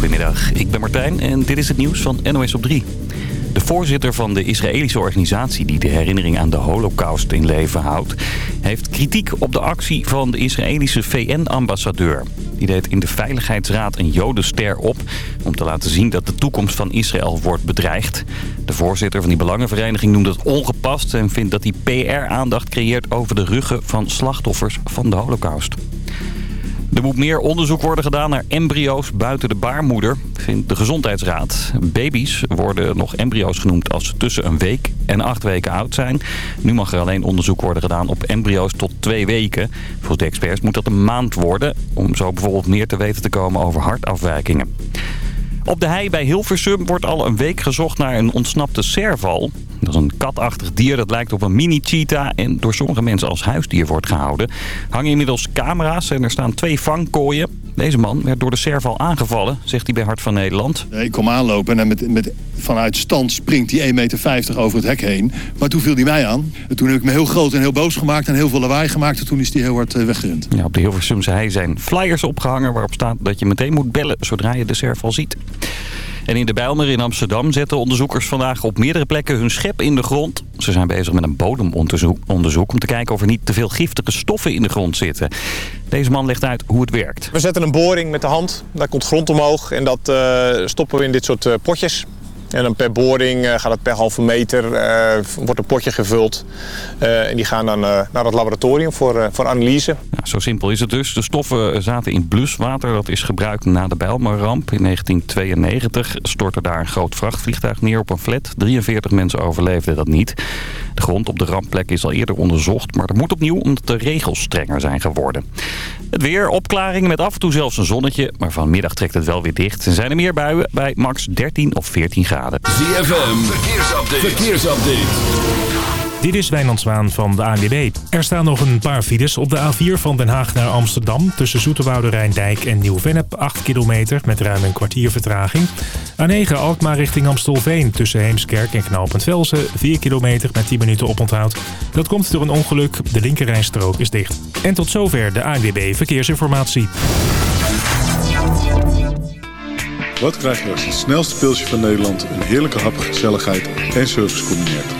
Goedemiddag, ik ben Martijn en dit is het nieuws van NOS op 3. De voorzitter van de Israëlische organisatie die de herinnering aan de holocaust in leven houdt... heeft kritiek op de actie van de Israëlische VN-ambassadeur. Die deed in de Veiligheidsraad een jodenster op... om te laten zien dat de toekomst van Israël wordt bedreigd. De voorzitter van die belangenvereniging noemt het ongepast... en vindt dat hij PR-aandacht creëert over de ruggen van slachtoffers van de holocaust. Er moet meer onderzoek worden gedaan naar embryo's buiten de baarmoeder, vindt de Gezondheidsraad. Baby's worden nog embryo's genoemd als ze tussen een week en acht weken oud zijn. Nu mag er alleen onderzoek worden gedaan op embryo's tot twee weken. Volgens de experts moet dat een maand worden, om zo bijvoorbeeld meer te weten te komen over hartafwijkingen. Op de hei bij Hilversum wordt al een week gezocht naar een ontsnapte serval. Dat is een katachtig dier dat lijkt op een mini-cheetah en door sommige mensen als huisdier wordt gehouden. Hangen inmiddels camera's en er staan twee vangkooien. Deze man werd door de serval aangevallen, zegt hij bij Hart van Nederland. Ik kom aanlopen en met, met, vanuit stand springt hij 1,50 meter over het hek heen. Maar toen viel hij mij aan. En toen heb ik me heel groot en heel boos gemaakt en heel veel lawaai gemaakt. En toen is hij heel hard eh, weggerend. Ja, op de Hilversumse hei zijn flyers opgehangen waarop staat dat je meteen moet bellen zodra je de serval ziet. En in de Bijlmer in Amsterdam zetten onderzoekers vandaag op meerdere plekken hun schep in de grond. Ze zijn bezig met een bodemonderzoek om te kijken of er niet te veel giftige stoffen in de grond zitten. Deze man legt uit hoe het werkt. We zetten een boring met de hand, daar komt grond omhoog en dat uh, stoppen we in dit soort uh, potjes. En dan per boring uh, gaat het per halve meter, wordt een potje gevuld. en die gaan dan naar het laboratorium voor, voor analyse. Zo simpel is het dus. De stoffen zaten in bluswater. Dat is gebruikt na de Bijlmerramp. In 1992 stortte daar een groot vrachtvliegtuig neer op een flat. 43 mensen overleefden dat niet. De grond op de rampplek is al eerder onderzocht. Maar er moet opnieuw omdat de regels strenger zijn geworden. Het weer, opklaringen met af en toe zelfs een zonnetje. Maar vanmiddag trekt het wel weer dicht. Er zijn er meer buien bij max 13 of 14 graden. ZFM, verkeersupdate. verkeersupdate. Dit is Wijnand Zwaan van de ANWB. Er staan nog een paar files op de A4 van Den Haag naar Amsterdam... tussen Zoeterwoude Rijndijk en Nieuw-Vennep, 8 kilometer... met ruim een kwartier vertraging. A9 Alkmaar richting Amstelveen tussen Heemskerk en Knoopend Velsen... 4 kilometer met 10 minuten oponthoud. Dat komt door een ongeluk, de linkerrijstrook is dicht. En tot zover de ANWB Verkeersinformatie. Wat krijg je als het snelste pilsje van Nederland... een heerlijke hap, gezelligheid en service combineert?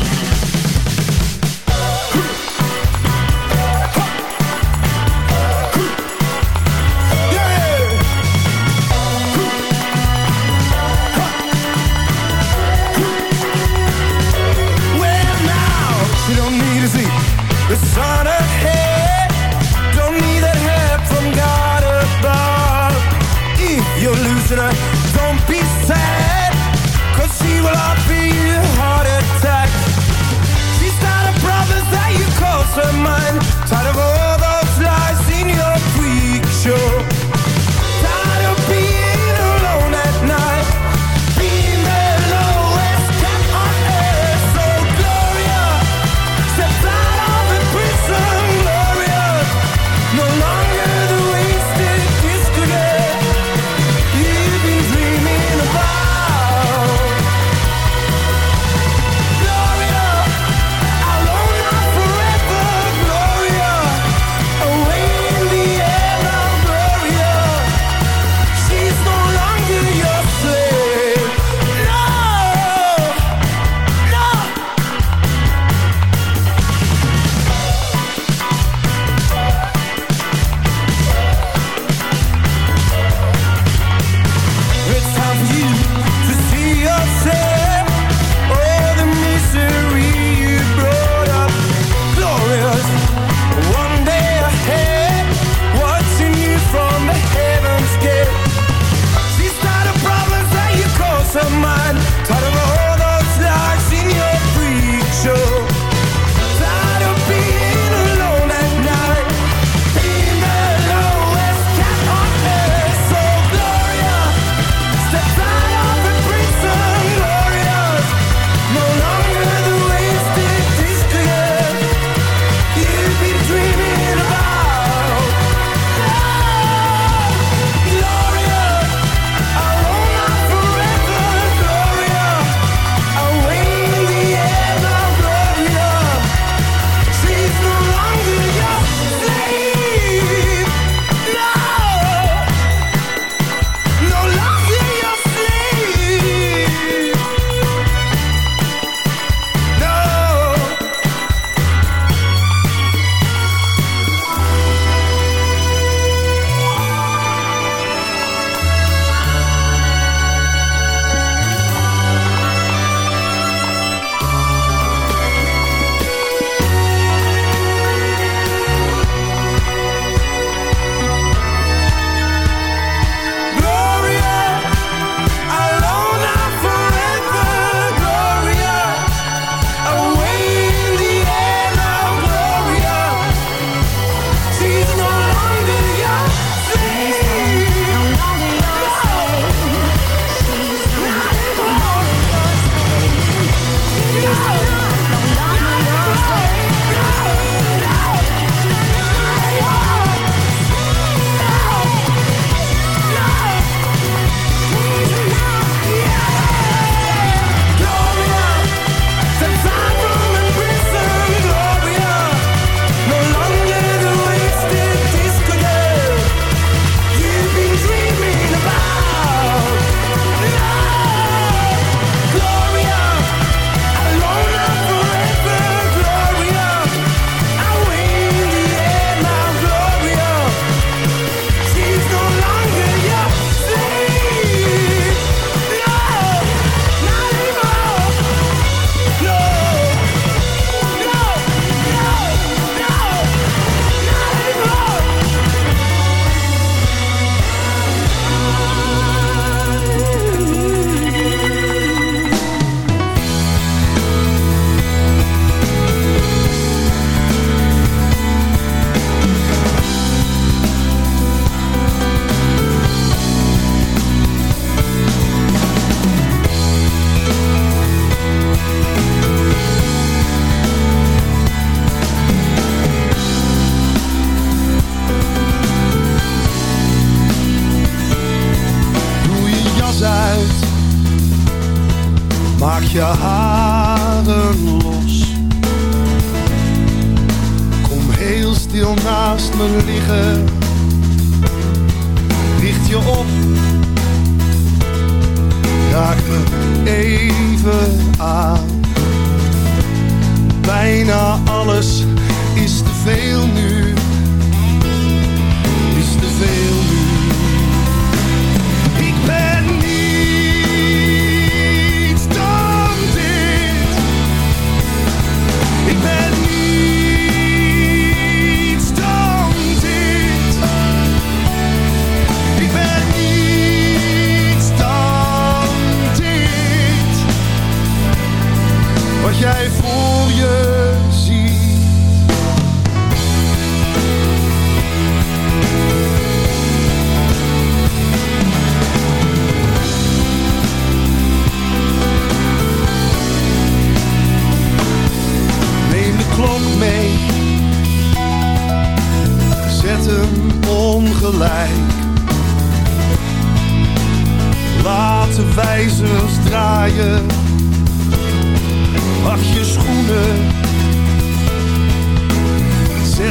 to Don't be sad Cause she will offer be a heart attack. She's not a promise that you call her mine. Tired of all those lies in your freak show.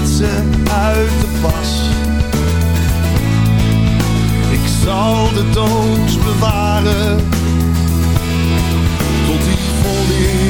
schetsen uit de pas. Ik zal de dood bewaren tot die volle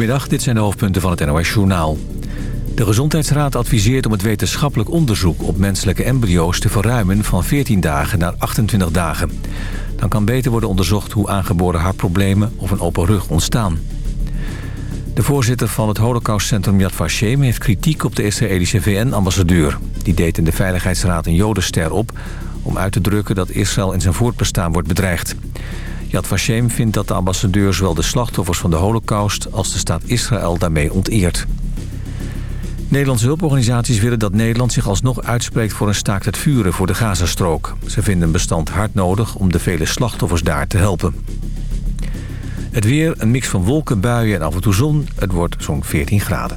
Goedemiddag, dit zijn de hoofdpunten van het NOS-journaal. De Gezondheidsraad adviseert om het wetenschappelijk onderzoek op menselijke embryo's te verruimen van 14 dagen naar 28 dagen. Dan kan beter worden onderzocht hoe aangeboren hartproblemen of een open rug ontstaan. De voorzitter van het Holocaustcentrum Yad Vashem heeft kritiek op de Israëlische VN-ambassadeur. Die deed in de Veiligheidsraad een jodenster op om uit te drukken dat Israël in zijn voortbestaan wordt bedreigd. Yad Vashem vindt dat de ambassadeur zowel de slachtoffers van de holocaust... als de staat Israël daarmee onteert. Nederlandse hulporganisaties willen dat Nederland zich alsnog uitspreekt... voor een staakt het vuren voor de Gazastrook. Ze vinden een bestand hard nodig om de vele slachtoffers daar te helpen. Het weer, een mix van wolken, buien en af en toe zon. Het wordt zo'n 14 graden.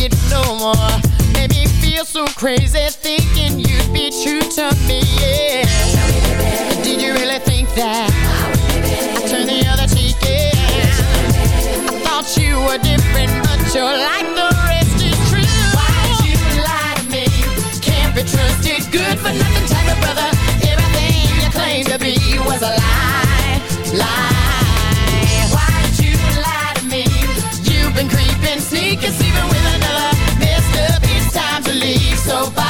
it no more. Made me feel so crazy thinking you'd be true to me. Yeah. Did you really think that I turned the other cheek? Yeah. I thought you were different, but you're like the rest is true. Why'd you lie to me? Can't be trusted, good for nothing type of brother. Everything you claim to be was a lie, lie. we can see with another. Mister, up, it's time to leave. So bye.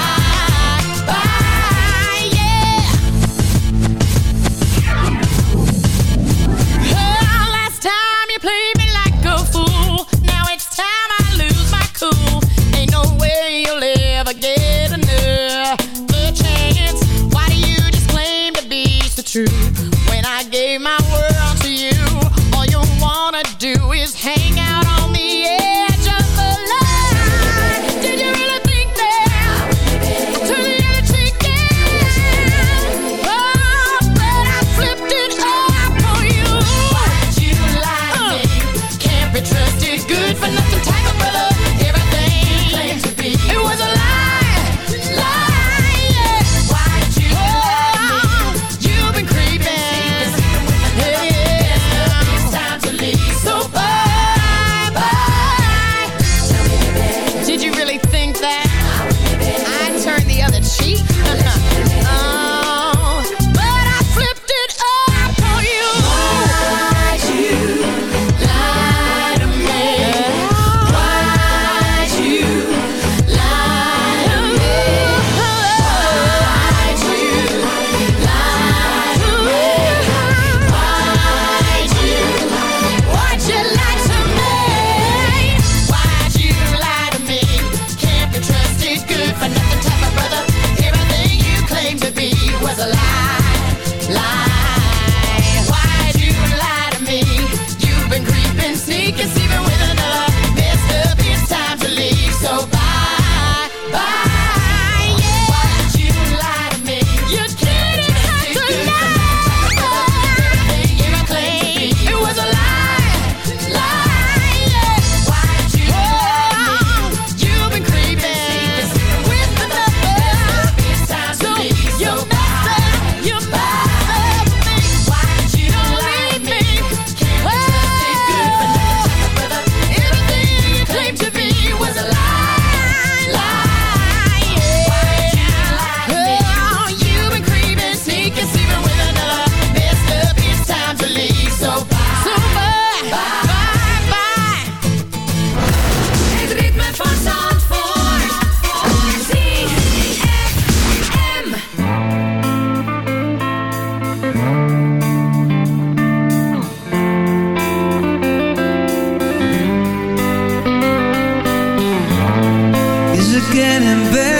getting better.